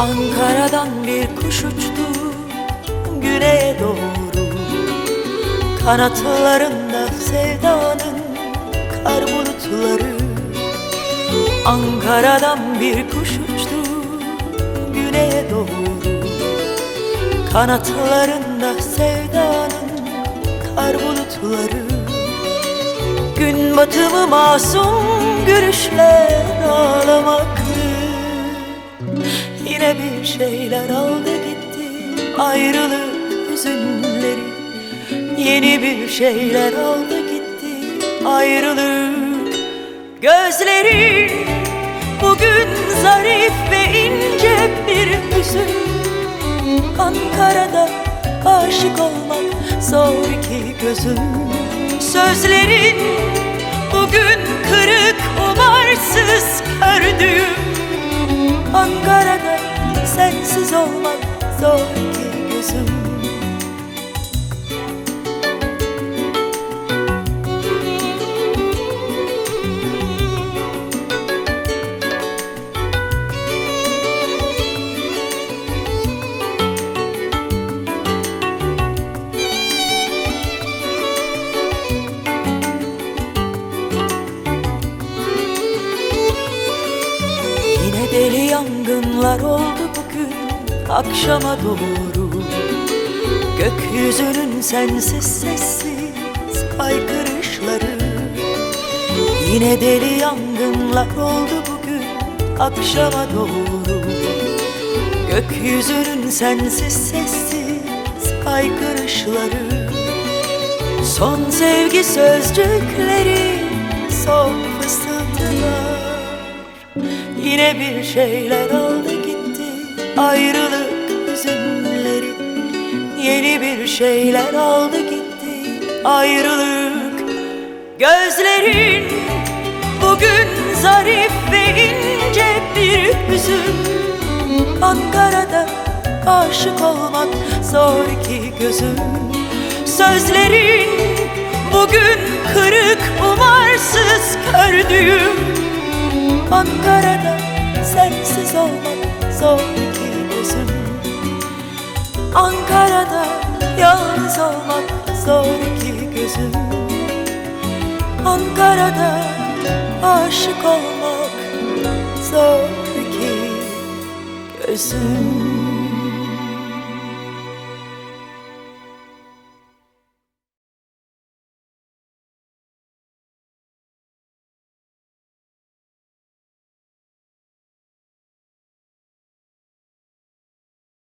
Ankara'dan bir kuş uçtu güneye doğru. Kanatlarında sevdanın kar bulutları. Ankara'dan bir kuş uçtu güneye doğru. Kanatlarında sevdanın kar bulutları. Gün batımı masum Yine bir şeyler aldı gitti. Ayrılık hüzünleri Yeni bir şeyler aldı gitti. Ayrılık Gözlerin bugün zarif ve ince bir hüzün. Ankara'da aşık olmak zor ki gözüm. Sözlerin bugün kırık umarsız kördüğüm Ankara'da sensiz olmak zor ki gözüm. Yine deli yangınlar oldu akşama doğru. Gökyüzünün sensiz sessiz haykırışları Yine deli yangınlar oldu bugün akşama doğru. Gökyüzünün sensiz sessiz haykırışları Son sevgi sözcükleri son fısıltılar. Yine bir şeyler aldı gitti ayrılık Yeni bir şeyler aldı gitti. Ayrılık Gözlerin bugün zarif ve ince bir hüzün Ankara'da aşık olmak zor ki gözüm. Sözlerin bugün kırık umarsız kördüğüm Ankara'da sensiz olmak zor Ankara'da yalnız olmak zor ki gözüm. Ankara'da aşık olmak zor ki gözüm